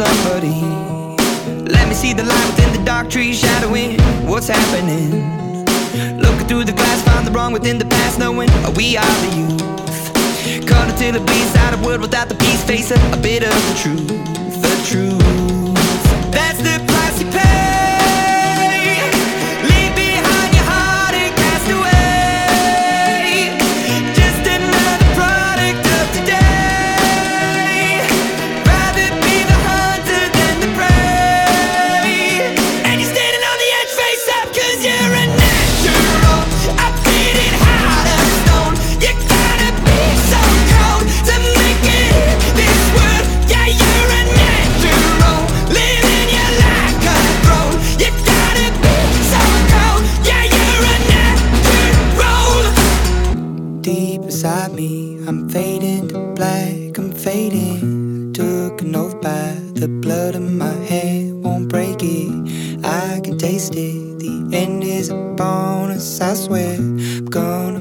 Somebody let me see the light within the dark trees shadowing what's happening? Looking through the glass, find the wrong within the past, knowing we are the youth. Caught until it bleeds out of world without the peace, facing a bit of the truth, the truth. Deep inside me, I'm fading to black, I'm fading. Took an oath by the blood in my head, won't break it. I can taste it, the end is a bonus, I swear. I'm gonna